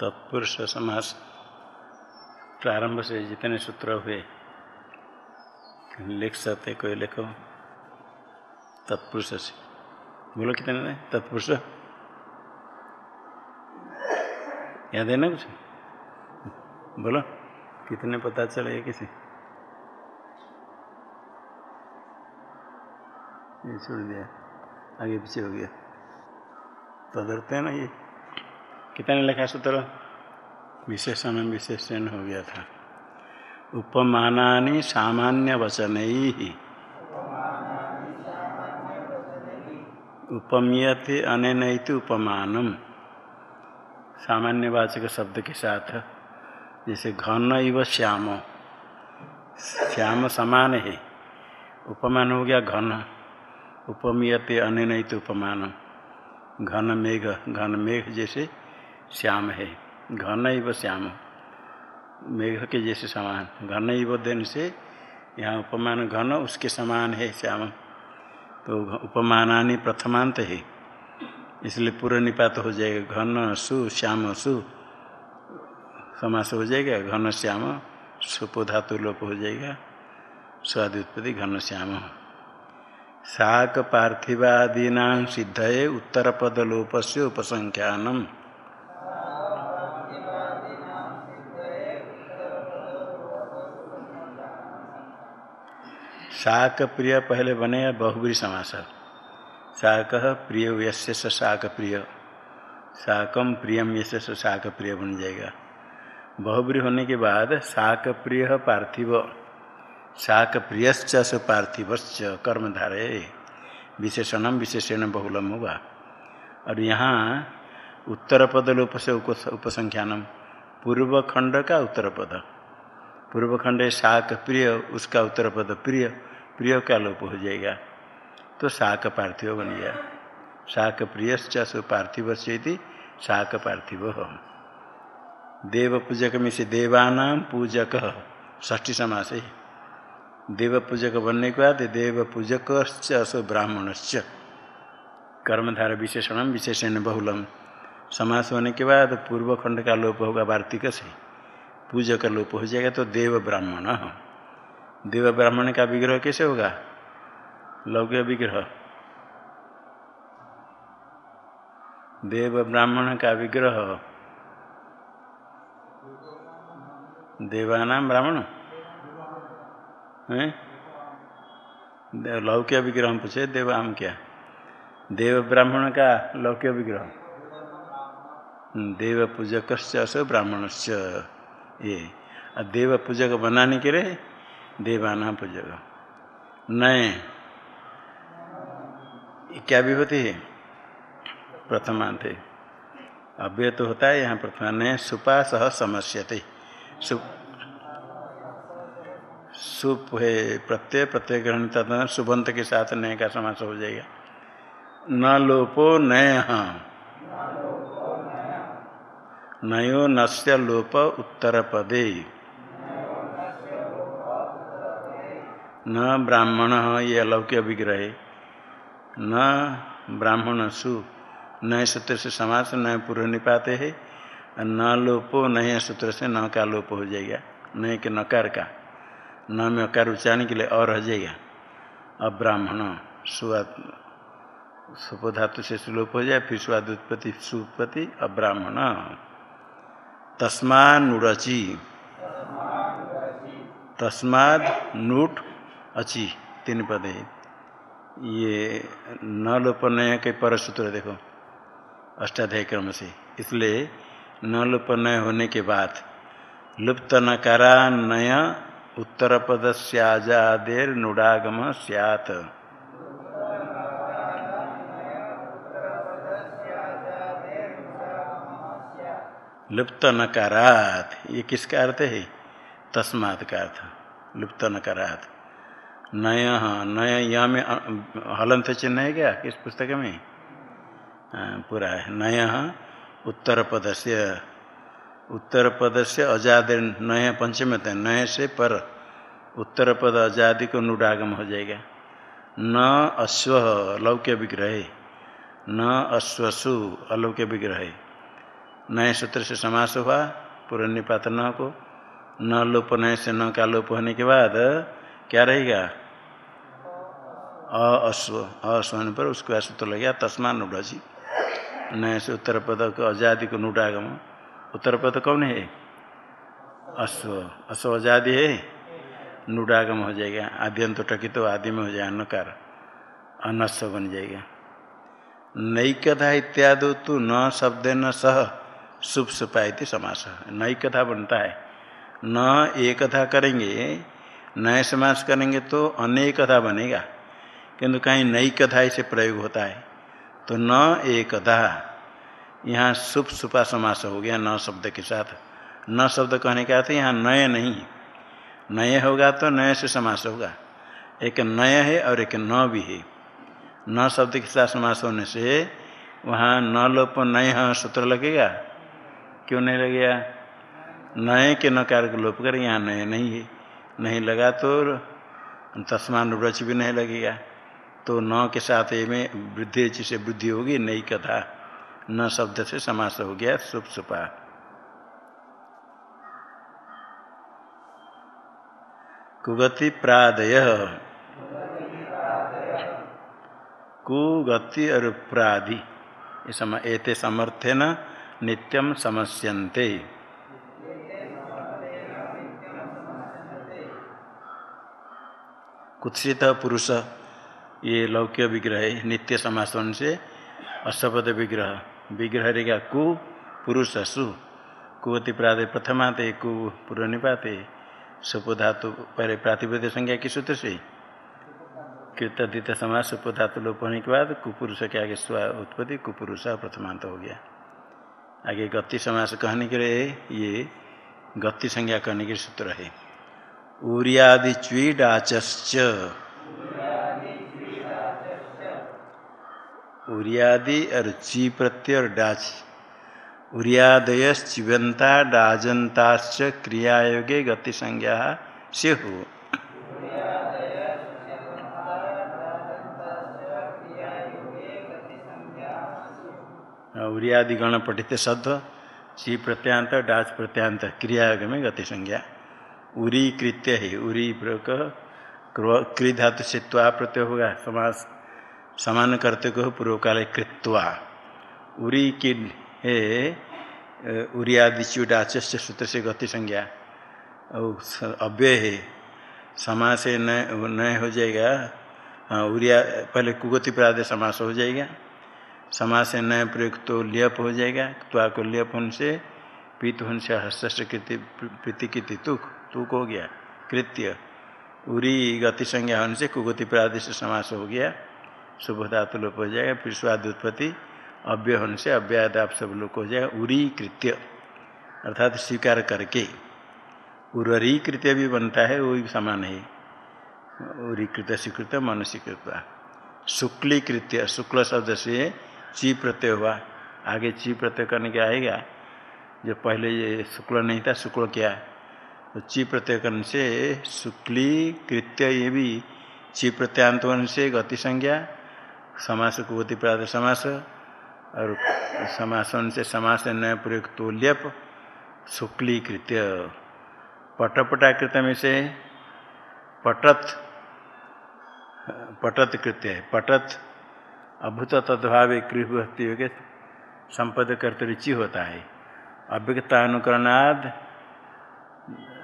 तत्पुरुष समास प्रारंभ से जितने सूत्र हुए, लिख सकते कोई लिखो। तत्पुरुष से। बोलो कितने तत्पुरुष। याद है ना कुछ? बोलो, कितने पता चले किसी? ये छोड़ दिया। आगे पीछे हो गया। तो डरते हैं ना ये? कितने लिखा सूत्र विशेषण विशेषण हो गया था। उपमानानि सामान्य वचन ही उपमीयते अनेन उपमानम। सामान्य वाचक शब्द के साथ, जैसे घन इव श्याम। श्याम समान है। उपमान हो गया घन। उपमीयते अनेन उपमान घन मेघ घन मेघ जैसे श्याम है। घन इव श्याम। मेघ के जैसे समान। घन इव दिन से यहाँ उपमान घन उसके समान है श्याम। तो उपमानानी प्रथमांत है। इसलिए पूरा निपात हो जाएगा। घन सु, श्याम सु। समास हो जाएगा। घन श्याम, सुपोधातु लोप हो जाएगा। स्वादुत्पत्ति घन श्याम। शाक पार्थिवादीना सिद्धये उत्तर पद से उपसंख्यानम। शाक प्रिय पहले बनेगा बहुबरी समास। शाक प्रिय यश्य शाक प्रिय। शाकम प्रियम यश शाक प्रिय बन जाएगा। बहुबरी होने के बाद शाक प्रिय पार्थिव। शाक प्रियश्च सु पार्थिवश्च कर्मधारे। विशेषणम विशेषण बहुलम होगा और यहाँ उत्तर पद लोप से उपसंख्यानम। पूर्व खंड का उत्तर पद। पूर्व खंड शाक प्रिय, उसका उत्तर पद प्रिय। प्रिय का लोप हो जाएगा। तो शाक पार्थिव बन गया। शाक प्रियश्च सु पार्थिव से शाक पार्थिव देव पूजक में से देवानाम पूजक ष्ठी समास। है देव पूजक बनने के बाद देव पूजक ब्राह्मणश्च। कर्मधार विशेषण विशेषण बहुलम समास होने के बाद पूर्व खंड का लोप होगा वार्तिक से पूजक लोप हो जाएगा तो देव ब्राह्मण। देव ब्राह्मण का विग्रह कैसे होगा? लौक्य विग्रह। देव ब्राह्मण का विग्रह। देवानाम ब्राह्मण? लौक्य विग्रह हम पूछे देवाम क्या? देव ब्राह्मण का लौक्य विग्रह। देव पूजक ब्राह्मणश्च। ये। देव पूजक बनाने के लिए देवाना पूजक। नए। क्या विभूति है? प्रथमांत अव्यय तो होता है यहाँ प्रथम। नए सुपा सह समस्यते। सुप सुप है प्रत्यय प्रत्यय ग्रहण तथा सुबंत के साथ नए का समास हो जाएगा। न लोपो नय। नयो नस्य लोप उत्तर पदे न ब्राह्मण ये अलौक्य विग्रह। न ब्राह्मण सु नए सूत्र से समास, न पूर्व निपाते है, न लोपो नए सूत्र से न का लोप हो जाएगा नए के नकार का। न में अकार उच्चारण के लिए और रह जाएगा। अब्राह्मण सुवाद, सुपोधातु से सुलोप हो जाए, फिर स्वाद उत्पत्ति सुपति अब्राह्मण तस्मा नुरचि तस्माद नूट अची, तीन पद। ये न लोपनय के पर सूत्र देखो, अष्टाध्याय क्रम से। इसलिए न लोपनय होने के बाद लुप्त नकारा नय उत्तर पद स्याजादेर नुडागम स्यात्। लुप्त नकारात ये किसका अर्थ है? तस्मात का अर्थ। लुप्त नकारात नय नय, यहाँ में हलंत चिन्ह है क्या? किस पुस्तक में? पूरा है। नय उत्तर पद से उत्तर पद से अजाद नय पंचम नय से पर उत्तर पद आज़ादी को नुडागम हो जाएगा। न अश्व लौक्य विग्रह, न अश्वसु अलौक्य विग्रह। नए सूत्र से समास हुआ पूर्व निपात न को। न लोप नए से न का लोप होने के बाद क्या रहेगा? अश्व होने पर उसको सूत्र लग गया तस्मान नुडजी नए से उत्तर पद को आज़ादी को नुडागम उत्तर पद कौन है? अश्व। अश्व आज़ादी है? नुडागम हो जाएगा। आद्यंत टकी तो आदि में हो जाएगा नकार अनस्व बन जाएगा। नई कथा इत्यादि तो न शब्द न सह, शुभ सुपायती समास। नई कथा बनता है। न एक कथा करेंगे नए समास करेंगे तो अनेक कथा बनेगा। किंतु कहीं नई कथा इसे प्रयोग होता है। तो न एक कथा, यहाँ शुभ सुपा समास हो गया न शब्द के साथ। न शब्द कहने का अर्थ यहाँ नए नहीं नए होगा तो नए से समास होगा। एक नय है और एक न भी है। न शब्द के साथ समास होने से वहाँ न लोप नए सूत्र लगेगा। क्यों नहीं लगेगा? नए के नकार को लोप कर यहाँ नए नहीं है। नहीं लगा तो तस्मान व्रच भी नहीं लगेगा। तो न के साथ ये में वृद्धि से वृद्धि होगी, नई कथा, न शब्द से समास हो गया, सुप सुपा। कुगति प्रादय। कुगति और प्राधि एते समर्थे न नित्यम समस्यन्ते। कुत्सित पुरुष। ये लौक्य विग्रह है नित्य समासन से अशपद विग्रह। विग्रह रहेगा कु पुरुष सु। कुवती प्रादे प्रथमाते, कु पूर्व निपाते सुपधातु पहले प्रातिपद संज्ञा की सूत्र से। कृतदित समाज सुपधातु लोप होने के बाद कुपुरुष के आगे स्व उत्पत्ति कुपुरुष प्रथमांत हो गया। आगे गति समास कहने के लिए ये गति संज्ञा करने के सूत्र है। उरियादि च्वीडाच उरियादि और ची प्रत्यय और डाच उरियादय चिवंता डाजंताश्च क्रियायोगे गति संज्ञा से हो उरियादि गण पठित शब्द ची प्रत्यांत डाच प्रत्यांत क्रियायोग में गति संज्ञा उरी कृत्य है उरी क्री धातु से प्रत्यय होगा समास समान करते को पूर्व काल कृत्वा। उरी की है उरियादि चुडाच सूत्र से गति संज्ञा। और अव्यय है। समास से नए हो जाएगा। हाँ उरिया, पहले कुगति प्राद समास हो जाएगा। समास से नए प्रयुक्त तो लियप हो जाएगा। त्वा को लियप होने से, पीत होने से हस्त कृति प्रीति की तुक तुक हो गया। कृत्य। उरी गति संज्ञा होने से कुगति प्रादेश समास हो गया। शुभ धातु लोप हो जाएगा, फिर स्वाद उत्पत्ति, अव्यय होने से अव्याद आप सब लोग हो जाएगा उरी कृत्य अर्थात स्वीकार करके। उरी कृत्य भी बनता है, वो भी समान है। उरी कृत्य स्वीकृत, मनुष्यकृत। शुक्ली कृत्य शुक्ल शब्द से ची प्रत्यय हुआ। आगे ची प्रत्यय करने के आएगा। जो पहले ये शुक्ल नहीं था, शुक्ल क्या? तो ची प्रत्यय करने से शुक्ली कृत्य ये भी ची प्रत्यांत से गति संज्ञा समास को गति प्रात समास और समासन से समास नया प्रयोग तोल्यप शुक्ली कृत्य। पटपटाकृत में से पटत पटत कृत्य है। पटत अभूत तद्भाव कृभक्ति के संपद कर्तरुचि होता है। अभिज्ञतानुकरणाद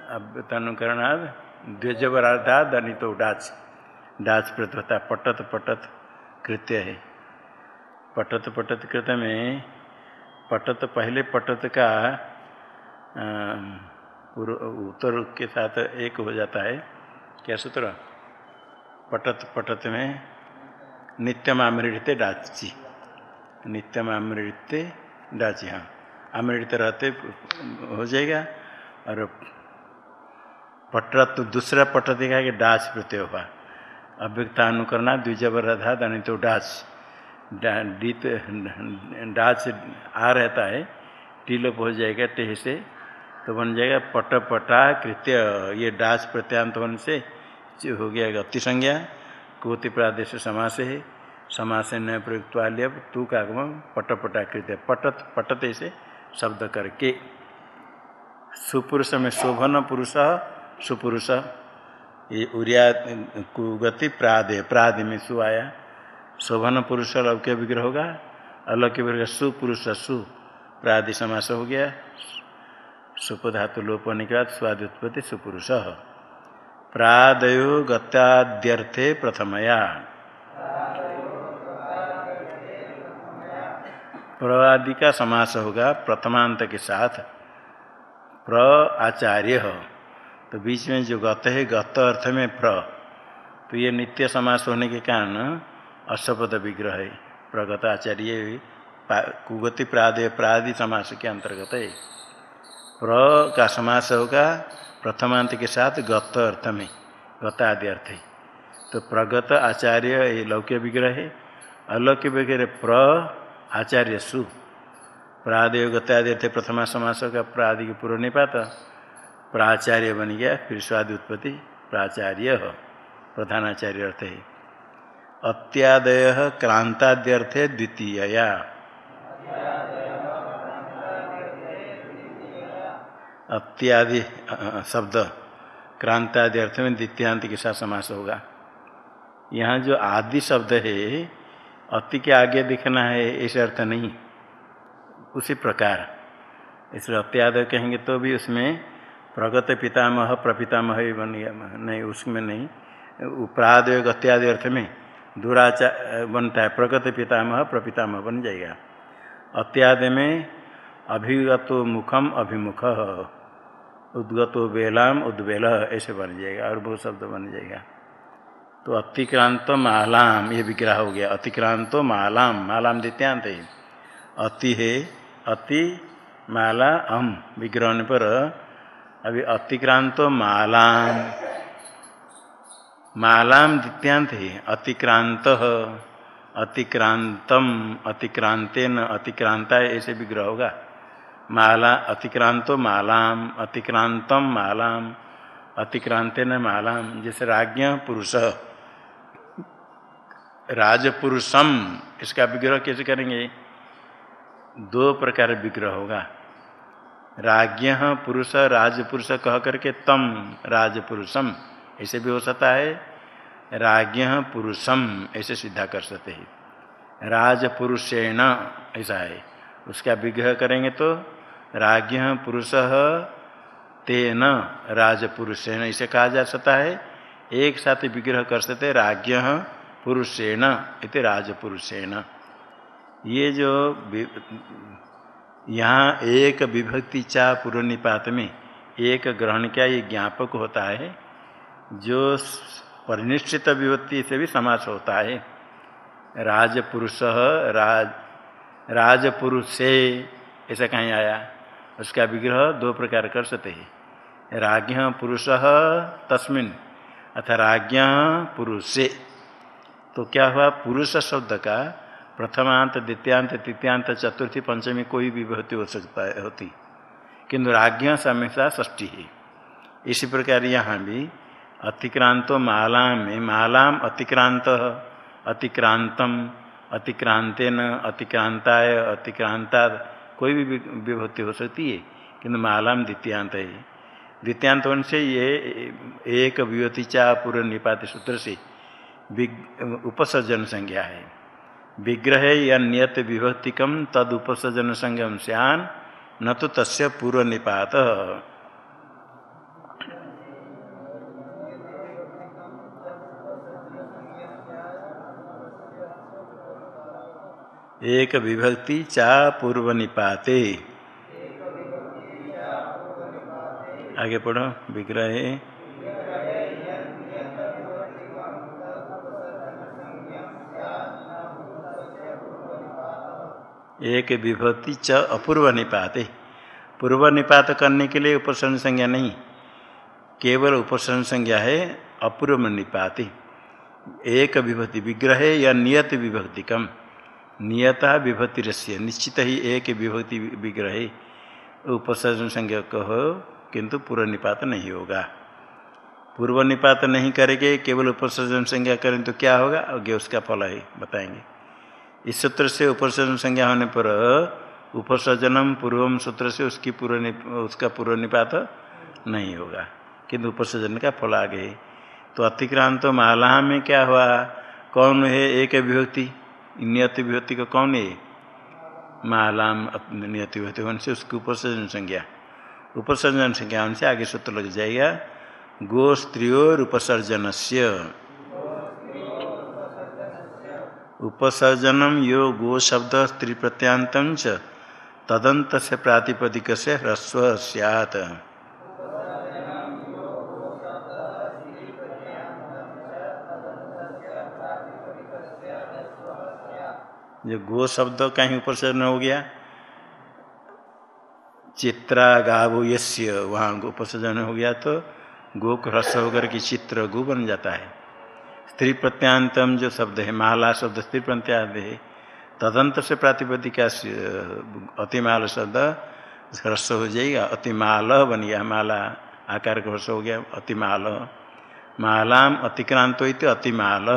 अभ्यतानुकरणाद द्विजवराधाद, अनितो डाच। डाच प्रत होता पटत पटत। कृत्य है। पटत पटत कृत में पटत पहले पटत का उत्तर के साथ एक हो जाता है। क्या सूत्र? पटत पटत में नित्यम आमृत्य डाची। नित्यम आमृत्य डाची हाँ। अमृत रहते, हो जाएगा। और पटत दूसरा पट देखा डाच प्रत्यय हुआ। अव्यक्ता अनुकरणा द्विजबरधा धनी तो डाच डीत डाच आ रहता है टीलोप हो जाएगा टेह से तो बन जाएगा पट पटा कृत्य, ये डाच प्रत्यांत होने से हो गया गति संज्ञा कोति प्रादेश समास है, समास न प्रयुक्त वाले तू का पट पटा कृत्य, पटत, पटते से शब्द करके। सुपुरुष में शोभन पुरुष, सुपुरुष। ये उरिया कुगति प्रादे प्रादे में सु आया। शोभन पुरुष लौक्य विग्रह होगा। अलौक्य विग्रह सुपुरुष सु। प्रादि समास हो गया। सुप धातु लोप होने के बाद स्वादि उत्पत्ति सुपुरुष प्रादयो गत्याद्यर्थे प्रथमया। प्र आदि का समास होगा प्रथमांत के साथ। प्र आचार्य तो बीच में जो गत है, गत अर्थ में प्र। तो ये नित्य समास होने के कारण अशपद विग्रह है, प्रगत आचार्य कुगति प्रादे, प्रादि समास के अंतर्गत है। प्र का समास होगा प्रथमांत के साथ गत अर्थ में गत आदि अर्थ है। तो प्रगत आचार्य ये लौक्य विग्रह है, अलौक्य विग्रह प्र आचार्य सु। प्रादेव गत्यादि थे प्रथमा समास का प्रादि के पूर्व नहीं पाता प्राचार्य बन गया, फिर स्वादि उत्पत्ति प्राचार्य प्रधानाचार्य अर्थ है। अत्यादय क्रांताद्यर्थ है द्वितीय अत्यादि, शब्द क्रांतादि अर्थ में द्वितीयांत के साथ समास होगा। यहाँ जो आदि शब्द है, अति के आगे दिखना है, ऐसे अर्थ नहीं। उसी प्रकार, इसलिए अत्यादय कहेंगे तो भी उसमें प्रगत पितामह प्रपितामह ही बन गया नहीं, उसमें नहीं। प्रादय अत्यादि अर्थ में दुराचार बनता है प्रगत पितामह प्रपितामह बन जाएगा। अत्यादि में अभिगतो मुखम अभिमुख, उद्गतो बेलाम उद्वेल ऐसे बन जाएगा, और बहुत शब्द बन जाएगा। तो अतिक्रांत मालाम ये विग्रह हो गया। अतिक्रांत मालाम मालाम द्वितीयांत अति है, अति माला अम विग्रहण पर अभी अतिक्रांत मालाम। मालाम द्वितीयांत है, अतिक्रांत, अतिक्रांतम, अतिक्रांतेन अतिक्रांता ऐसे विग्रह होगा। माला, अतिक्रांतो मालाम, अतिक्रांतम मालाम, अतिक्रांतेन मालाम, जैसे राज्ञ पुरुष। राजपुरुषम, इसका विग्रह कैसे करेंगे? दो प्रकार विग्रह होगा। राज्ञ पुरुष, राजपुरुष कह करके तम, राजपुरुषम, ऐसे भी हो सकता है। राज्ञ पुरुषम, ऐसे सिद्धा कर सकते हैं। राजपुरुषेण, ऐसा है। उसका विग्रह करेंगे तो राज्ञ पुरुष, तेन, राजपुरुषेण, इसे कहा जा सकता है। एक साथ विग्रह कर सकते राज्ञ पुरुषेण इति राजपुरुषेण। ये जो यहाँ एक विभक्ति चा पूर्व निपात में एक ग्रहण क्या ये ज्ञापक होता है, जो परिनिश्चित विभक्ति से भी समास होता है। राजपुरुष राज, राजपुरुष से ऐसा कहीं आया, उसका विग्रह दो प्रकार कर सकते हैं। राज्ञ पुरुष तस्मिन, अथा राज्ञ पुरुष। से तो क्या हुआ, पुरुष शब्द का प्रथमांत, द्वितीयांत, तृतीयांत, चतुर्थी, पंचमी कोई भी विभूति हो सकता है, होती। किंतु राज्ञ हमेशा ष्ठी है। इसी प्रकार यहाँ भी अतिक्रांतो माला में मालाम अतिक्रांत, अतिक्रांतम, अतिक्रांतेन, अतिक्रांताय अतिक्रांता कोई भी विभूति हो सकती है, किंतु मालाम द्वितीयांत है। द्वितीयांत होने से ये एक विभूति चाह पूर्व निपात सूत्र से उपसर्जन संज्ञा है। विग्रह या नियत विभक्तिकम तद उपसर्जन संज्ञम सैन न तो तस्य पूर्व निपात एक विभक्ति चा पूर्व निपाते आगे पढ़ो। विग्रह एक विभक्ति च अपूर्व निपात पूर्व निपात करने के लिए उपसर्ग संज्ञा नहीं। केवल उपसर्ग संज्ञा है, अपूर्व निपात एक विभक्ति विग्रह या नियत विभक्ति कम। नियता विभक्ति रस्य, निश्चित ही एक विभक्ति विग्रह उपसर्जन संज्ञा कहो, किंतु पूर्व निपात नहीं होगा। पूर्व निपात नहीं करेंगे, केवल उपसर्जन संज्ञा करें तो क्या होगा? आगे उसका फल है, बताएँगे। इस सूत्र से उपसर्जन संज्ञा होने पर उपसर्जनम पूर्वम सूत्र से उसकी पूर्व उसका पूर्व निपात नहीं होगा। किंतु उपसर्जन का फल आगे तो अतिक्रांत माला में क्या हुआ? कौन है एक विभक्ति नियत विभक्ति का कौन है? मालाम नियत विभक्ति होने से उसकी उपसर्जन संज्ञा। उपसर्जन संज्ञा होने से आगे सूत्र लग जाएगा। गो स्त्रियोर उपसर्जन से उपसर्जनम यो गो शब्द स्त्री प्रत्यांत तदंत से प्रातिपदिक से ह्रस्व सियात। जो गो शब्द कहीं उपसर्जन हो गया। चित्रा गावो यस्य वहाँ उपसर्जन हो गया तो गो को ह्रस्व होकर के चित्र गु बन जाता है। स्त्री प्रत्यांतम जो शब्द है, माला शब्द स्त्री प्रत्यांत है तदंत से प्रातिपदिका अतिमाल शब्द ह्रस्व हो जाएगा, अतिमाल बन गया, माला, आकार का ह्रस्व हो गया, अतिमाल। मालाम अतिक्रांतो इत अतिमाल।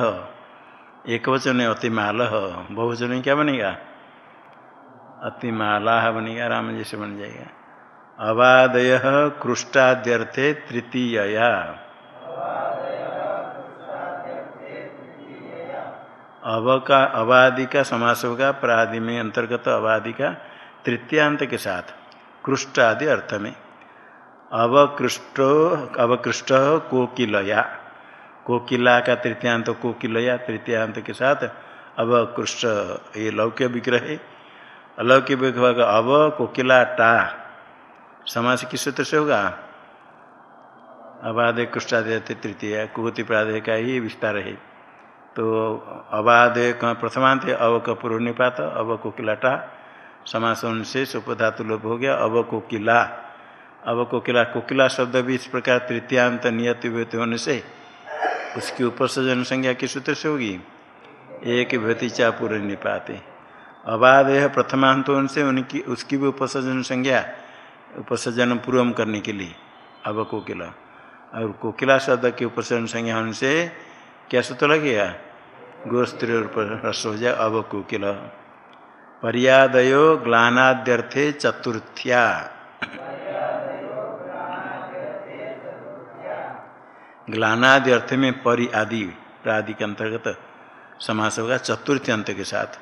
एक वचन है, अतिमाल। बहुवचन क्या बनेगा? अतिमाला बनेगा, राम जैसे बन जाएगा। अवादय कृष्टाद्यर्थे तृतीयया। अव का अवादि का समास होगा प्रादि में अंतर्गत अवादि का तृतीयांत के साथ कृष्ट आदि अर्थ में। अवकृष्टो, अवकृष्ट कोकिलया। कोकिला का तृतीयांत, कोकिलया तृतीयांत के साथ, अवकृष्ट, ये लौक्य विग्रह। अलौक्य विग्रह का अव, कोकिला, टा। समास किस सूत्र से होगा? अबाध कृष्टादय तृतीय, कुहति प्रादय का ही विस्तार है। तो अबाध प्रथमांत अव का पूर्व निपात अव कोकिलाटा समास से सुपधातु लोप हो गया अव को किला अव को किला कोकिला शब्द भी इस प्रकार तृतीयांत नियत होने से उसकी उपसर्जन संज्ञा किस सूत्र से होगी। एक विभूति चा पूर्व निपाते अबाध प्रथमांत से उनकी, उसकी भी उपसर्जन संज्ञा, उपसर्जन पूर्वम करने के लिए अब कोकिला और कोकिला शब्द के उपसर्जन संज्ञा होने से क्या सूत्र लगेगा गोस्त्री रस हो जाए अब कोकिल। पर्यादयो ग्लानाद्यर्थे चतुर्थ्या। ग्लानादि अर्थ में परि आदि प्रादि के अंतर्गत समास होगा चतुर्थी अंत के साथ।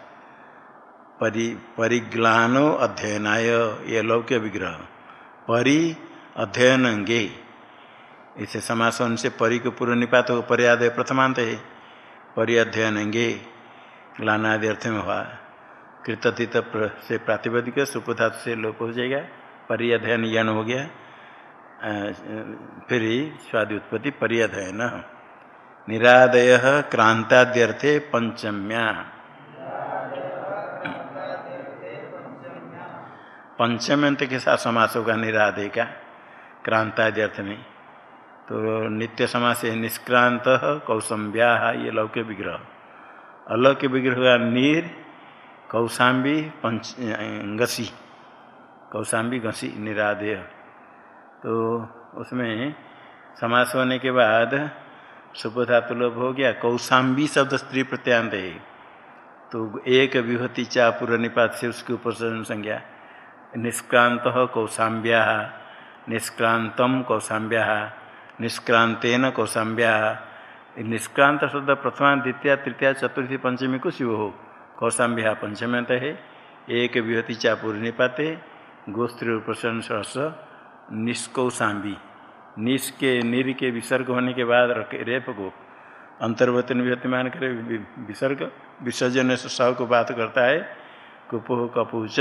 परि, परिग्लानो अध्ययनाय, ये लौक्य विग्रह। परि अध्ययन गे इसे समासन से परि को पूर्व निपात हो, पर्यादय प्रथमांत है। परि अध्ययन गे ग्लानादि अर्थ में हुआ। कृतथित से प्रातिपदिक सुपधात से लोप हो जाएगा। परि अध्ययन यन हो गया। फिर स्वादि उत्पत्ति परि अध्ययन निरादय क्रांताद्यर्थे पंचम्या। पंचम अंत के साथ समास होगा, निरादय का। क्रांताद्यर्थ में। तो नित्य समास निष्क्रांत कौसम्या ये लौक्य विग्रह। अलौक्य विग्रह होगा नीर कौशाम्बी पंच, गसी। कौशाम्बी घसी निरादय तो उसमें समास होने के बाद सुपधातु लोभ हो गया कौशाम्बी शब्द स्त्री प्रत्यांत है। तो एक विभूति चा पूर्व निपात से उसके ऊपर संज्ञा निष्क्रांत कौशाम्ब्या निष्क्रांतम कौशाम्ब्या निष्क्रांतेन कौशाम्ब्या निष्क्रांत शब्द प्रथमा, द्वितीय, तृतीय, चतुर्थी, पंचमी को शिव। हो कौशाम्ब्या पंचमत है एक विहति चा पूर्व निपाते गोस्त्री प्रसन्न सहस। निष्कौशाम्बी निष् के निर के विसर्ग होने के बाद रेप को। अंतर्वतन विहति मान कर विसर्ग। विसर्जन सह को बात करता है। कुपोह कपूच।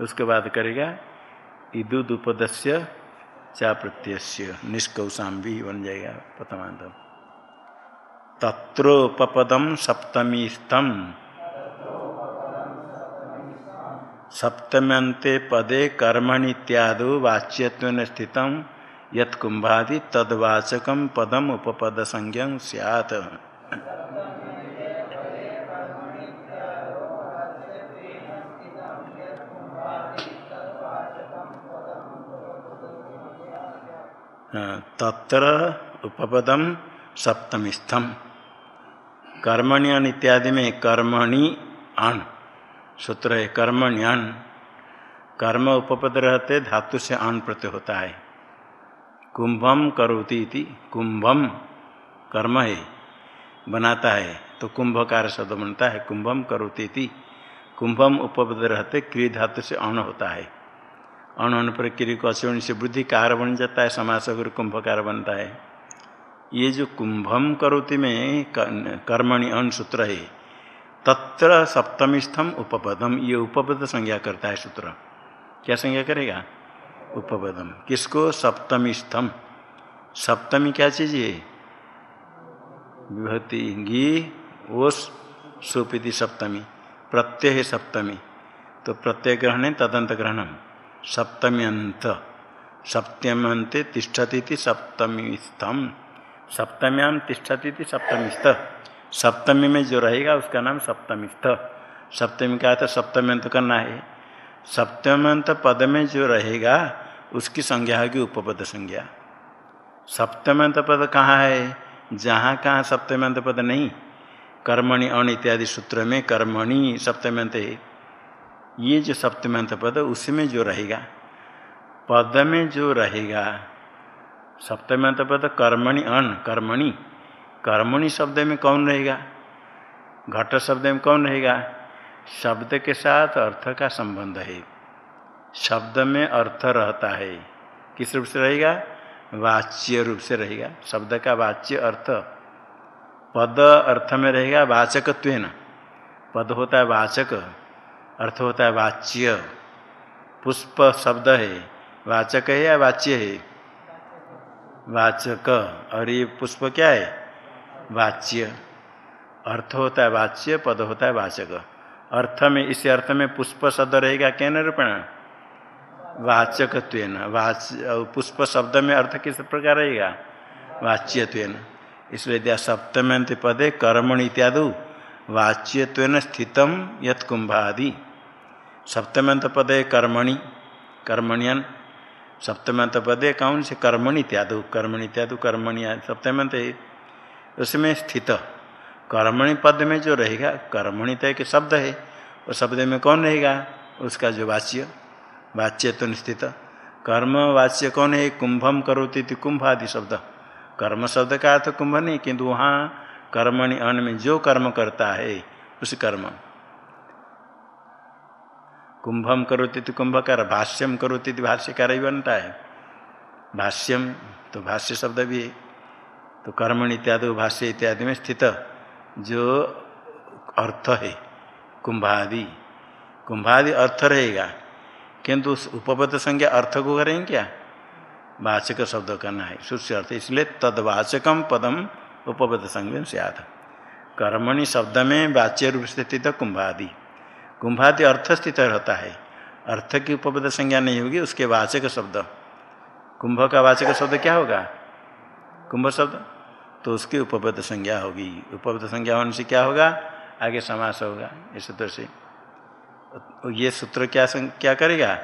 उसके बाद करेगा। इदुदुपदस्य चा प्रत्यय निष्कौशाम्बी बन जाएगा प्रथमांत। तत्रोपपदम सप्तमी स्तम सप्तम्यंते पदे कर्मणि इत्यादि वाच्यत्व स्थित। यत्कुंभादि तदवाचक पदम उपपद संज्ञ सैत् तत्र उपपदम सप्तमीस्थम। कर्मण्यन इत्यादि में कर्मणि अन। सूत्र है कर्मण्यन कर्म उपपद रहते, धातु से अन प्रत्यय होता है। कुंभम करोती इति कुंभम कर्म है, बनाता है। तो कुंभकार शब्द बनता है कुंभम करोती इति। कुंभम उपपद रहते क्री धातु से अण होता है। अण होने पर क्री को अश्वनी से बुद्धि कार बन जाता है समास अगर कुंभकार बनता है। ये जो कुंभम करोति में कर्मणि अण सूत्र है, तत्र सप्तमीस्थम उपपदम, ये उपपद संज्ञा करता है सूत्र। क्या संज्ञा करेगा? उपपदम। किसको? सप्तमी स्तम सप्तमी क्या चीज़ है? विभूति गी ओस, सुपीति सप्तमी। प्रत्यय सप्तमी। तो प्रत्यय ग्रहण है तदंत ग्रहणम। सप्तमी अंत सप्तम अंत तिष्ठती सप्तमी स्तम सप्तम्याम तिष्ठती सप्तमी स्थ सप्तमी में जो रहेगा उसका नाम सप्तमी स्थ सप्तमी का तो सप्तमी अंत करना है। सप्तमंत पद में जो रहेगा, उसकी संज्ञा होगी उपपद संज्ञा। सप्तमंत पद कहाँ है? जहाँ कहाँ सप्तमंत पद नहीं? कर्मणि अण इत्यादि सूत्र में कर्मणि सप्तमंत है। ये जो सप्तमंत पद, उसमें जो रहेगा पद में जो रहेगा, सप्तमंत पद कर्मणि अण कर्मणि। कर्मणि शब्द में कौन रहेगा? घट शब्द में कौन रहेगा? शब्द के साथ अर्थ का संबंध है। शब्द में अर्थ रहता है। किस रूप से रहेगा? वाच्य रूप से रहेगा। शब्द का वाच्य अर्थ। पद अर्थ में रहेगा वाचकत्व न पद होता है वाचक। अर्थ होता है वाच्य। पुष्प शब्द है। वाचक है या वाच्य है? वाचक। और ये पुष्प क्या है? वाच्य। अर्थ होता है वाच्य, पद होता है वाचक। अर्थ में, इस अर्थ में पुष्प शब्द रहेगा क्या निरूपण वाचकत्व वाच पुष्प शब्द में अर्थ किस प्रकार रहेगा? वाच्यत्व इसलिए दिया सप्तमंत पदे कर्मण इत्यादि। वाच्यत्व स्थितम यत कुंभादि सप्तमंत पदे कर्मणि, कर्मणियन। सप्तमंत पदे कौन से कर्मणि इत्यादि कर्मणि इत्यादि कर्मणि सप्तमंत उसमें स्थित। कर्मणि पद में जो रहेगा, कर्मणि तय के शब्द है। वो शब्द में कौन रहेगा? उसका जो वाच्य वाच्य तो निश्चित कर्म वाच्य कौन है? कुंभम करोती थी कुंभ आदि शब्द। कर्म शब्द का अर्थ कुंभ नहीं, किंतु वहाँ कर्मणि अन्न में जो कर्म करता है, उस कर्म। कुंभम करोती तो कुंभकार भाष्यम करोती तो भाष्यकार ही बनता है भाष्यम तो भाष्य शब्द भी तो कर्मण इत्यादि, भाष्य इत्यादि में स्थित जो अर्थ है, कुंभादि। कुंभादि अर्थ रहेगा। किंतु उस उपपद संज्ञा अर्थ को करेंगे क्या? वाचक शब्द करना है सूर्य अर्थ। इसलिए तदवाचकम पदम उपपद संज्ञा से आधा। कर्मणि शब्द में वाच्य रूप से स्थित कुंभादि। कुंभादि अर्थस्थित रहता है। अर्थ की उपपद संज्ञा नहीं होगी, उसके वाचक शब्द। कुंभ का वाचक शब्द क्या होगा? कुंभ शब्द? तो उसकी उपपद संज्ञा होगी। उपपद संज्ञा होने से क्या होगा? आगे समास होगा, इस सूत्र से। ये सूत्र क्या क्या करेगा?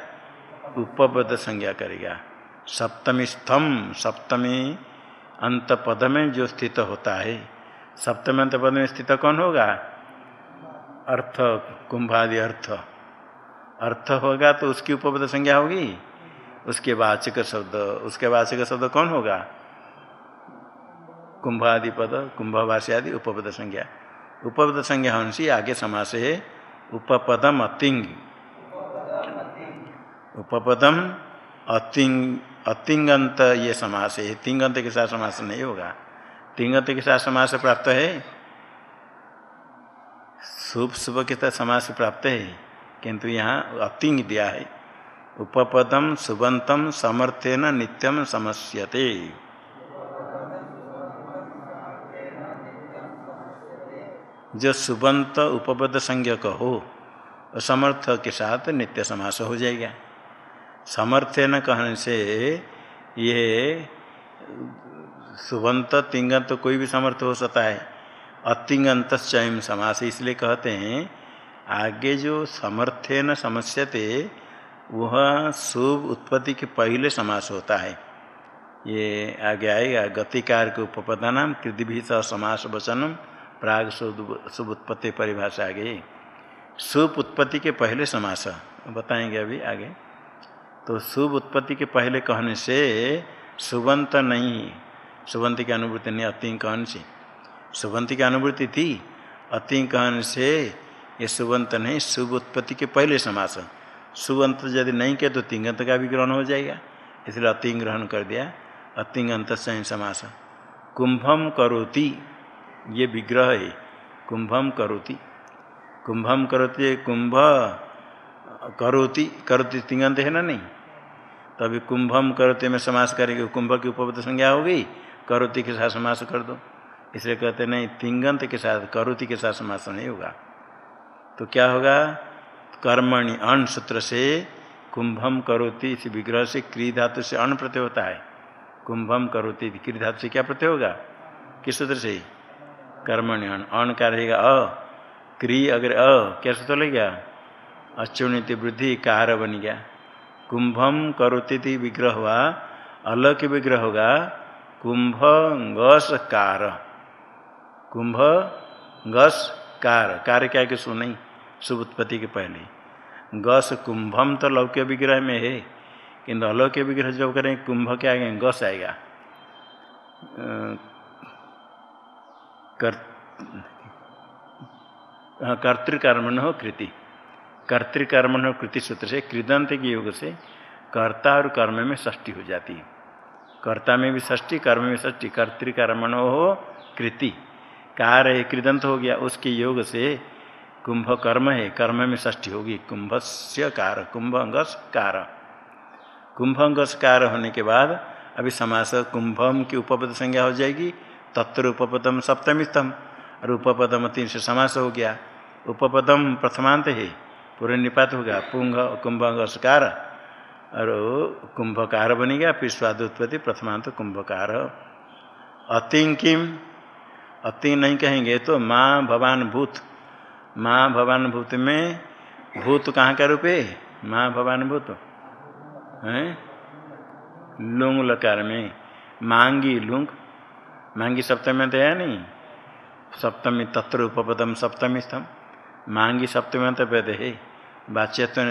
उपपद संज्ञा करेगा। सप्तमी स्तम सप्तमी अंत पद में जो स्थित होता है। सप्तमी अंत पद में स्थित कौन होगा? अर्थ कुंभादि अर्थ। अर्थ होगा तो उसकी उपपद संज्ञा होगी। उसके वाचक शब्द, उसके वाचक शब्द कौन होगा? कुंभादि पद, कुंभवासी आदि उपपद संज्ञा। उपपद संज्ञा होने से आगे समास है, उपपदम अतिंग। उपपदम अतिंग, अतिंगंत ये समास है। तिंगंत के साथ समास नहीं होगा। तिंगंत के साथ समास प्राप्त है। शुभ शुभ के साथ समास प्राप्त है। किंतु यहाँ अतिंग दिया है। उपपदम सुबंतम समर्थेन नित्यम समस्यते। जो सुबंत उपपद संज्ञक हो समर्थ के साथ नित्य समास हो जाएगा। समर्थ न कहने से ये सुबंत तिंगंत तो कोई भी समर्थ हो सकता है। अतिंगंत स्वयं समास इसलिए कहते हैं, आगे जो समर्थे न समस्यते, वह शुभ उत्पत्ति के पहले समास होता है। ये आगे आएगा, गतिकार के उपपदा नाम कृदि समास वचनम, प्राग शुभ उत्पत्ति परिभाषा आ गई सुप उत्पत्ति के पहले समास, बताएँगे अभी आगे। तो शुभ उत्पत्ति के पहले कहने से सुबंत नहीं सुबंत की अनुभूति नहीं अति कहन से। सुबंत की अनुभूति थी। अति कहन से ये सुबंत नहीं शुभ उत्पत्ति के पहले समास सुबंत यदि नहीं किया तो तिंगंत का भी ग्रहण हो जाएगा। इसलिए अति ग्रहण कर दिया। अतिंगंत समास कुंभम करोति, ये विग्रह है। कुंभम करोति। कुंभम करोति कुंभ, करोति करोति तिंगंत है ना नहीं? तभी कुंभम करोति में समास करेंगे। कुंभ की उपपद संज्ञा हो गई। करोति के साथ समास कर दो। इसलिए कहते नहीं, तिंगंत के साथ, करोति के साथ समास नहीं होगा। तो क्या होगा? कर्मणि अण सूत्र से कुंभम करोति इस विग्रह से क्री धातु से अण प्रत्यय होता है। कुंभम करोति क्री धातु से क्या प्रत्यय होगा? किस सूत्र से? कर्मणि अण। अण का रहेगा? अ। क्री अगर अ। क्या सूत्र लगेगा अचुणित वृद्धि कार बन गया। कुंभम करोति विग्रह हुआ अलग विग्रह होगा कुंभ कार। कुंभ, गस, कार। कार क्या के सुन शुभ उत्पत्ति के पहले। गस, कुंभम तो लौक्य विग्रह में है। किंतु अलौक्य विग्रह जब करें, कुंभ के आगे गस आएगा। कर कर्तृकर्मण हो कृति। कर्तृकर्मण हो कृति सूत्र से कृदंत के योग से कर्ता और कर्म में षष्टि हो जाती है। कर्ता में भी षष्टि, कर्म में षष्टि। कर्तृकर्मण हो कृति। कार है कृदंत हो गया, उसके योग से कुंभ कर्म है। कर्म में षष्ठी होगी। कुंभस्य कार कुंभंगस कार कुंभंगस कार होने के बाद अभी समास कुंभम की उपपद संज्ञा हो जाएगी। तत्र उपपदम सप्तमीस्तम और उपपदम तीन से समास हो गया। उपपदम प्रथमांत है। पूरे निपात हो गया। पुंग, कुंभंगसकार। और कुंभकार बन गया। फिर स्वाद उत्पत्ति प्रथमांत कुंभकार। अतिंकिम अति नहीं कहेंगे तो माँ भवान भूत माँ भवान भूत में भूत कहाँ का रूप है? माँ भवान भूत है? लुंग लकार में। मांगी लुंग। मांगी सप्तमी तो है नहीं। सप्तमी तत्र उपपदम, सप्तमी स्तम मांगी सप्तमी तो वेद है। वाच्यत्व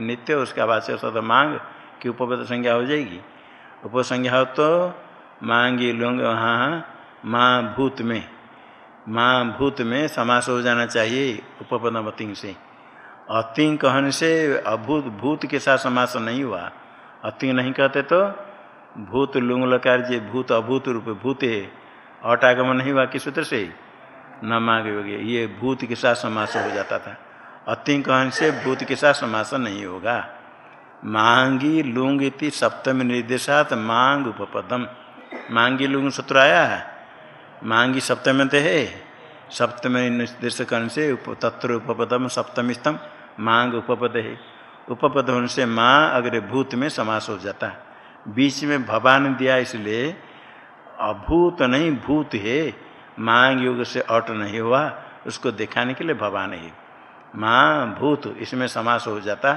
नित्य उसका वाच्य सद मांग की उपपद संज्ञा हो जाएगी। उपसंज्ञा हो तो मांगी लुंग वहाँ माँ भूत में। माँ भूत में समास हो जाना चाहिए उपपदमतिंग से। अतिंग कहने से अभूत भूत के साथ समास नहीं हुआ। अतिंग नहीं कहते तो भूत लुंग लकार जी भूत अभूत रूप भूत है। अटागमन नहीं हुआ किस सूत्र से? न मांग ये भूत के साथ समास हो जाता था। अतिंग कहने से भूत के साथ समास नहीं होगा। मांगी लुंग इति सप्तमी निर्देशात मांग उपपदम। मांगी लुंग सूत्र आया है? मांगी सप्तमी तो है। सप्तमी निर्देश कर्ण से उप तत्र उपपदम सप्तमी स्तम मांग उपपद है। उपपद होने से माँ अगर भूत में समास हो जाता। बीच में भवान दिया इसलिए अभूत नहीं भूत है। मांग योग से अट नहीं हुआ, उसको दिखाने के लिए भवान है। माँ भूत इसमें समास हो जाता,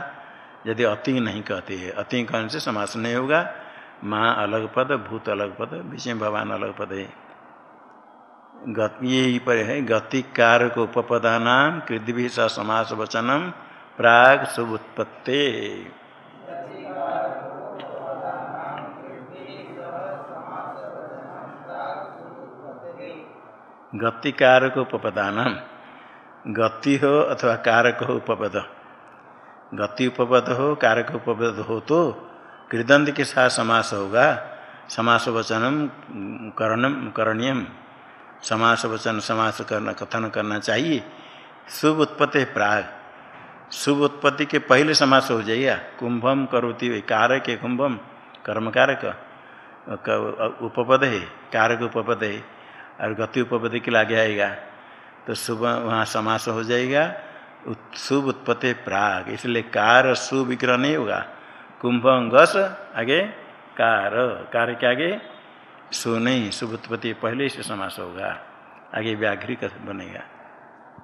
यदि अति नहीं कहते है। अति कहने से समास नहीं होगा। माँ अलग पद, भूत अलग पद, बीच में भगवान अलग पद है। यही पर है गति कारक उपपदा नाम कृदि स समास वचनम, प्राग उत्पत्ति गति कारक उपपदान गति हो अथवा कारक हो उपपद। गति उपपद हो कारक उपपद हो तो कृदंत के साथ समास होगा। समास वचनम, करणम, करणीयम। समास वचन समास करना कथन करना चाहिए। शुभ उत्पत्ति प्राग। शुभ उत्पत्ति के पहले समास हो जाएगा। कुंभम करोति कारक है कुंभम कर्म कारक उपपद है, कारक उपपद है, और गति उपपद के लागे आएगा। तो सुबह वहाँ समास हो जाएगा। शुभ उत्पत्ति प्राग। इसलिए कार सुविग्रह नहीं होगा। कुंभ गस आगे, कार। कार के आगे सो नहीं उत्पत्ति पहले से समास होगा आगे व्याघ्री का बनेगा।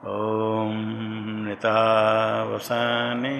ओम नेता वसाने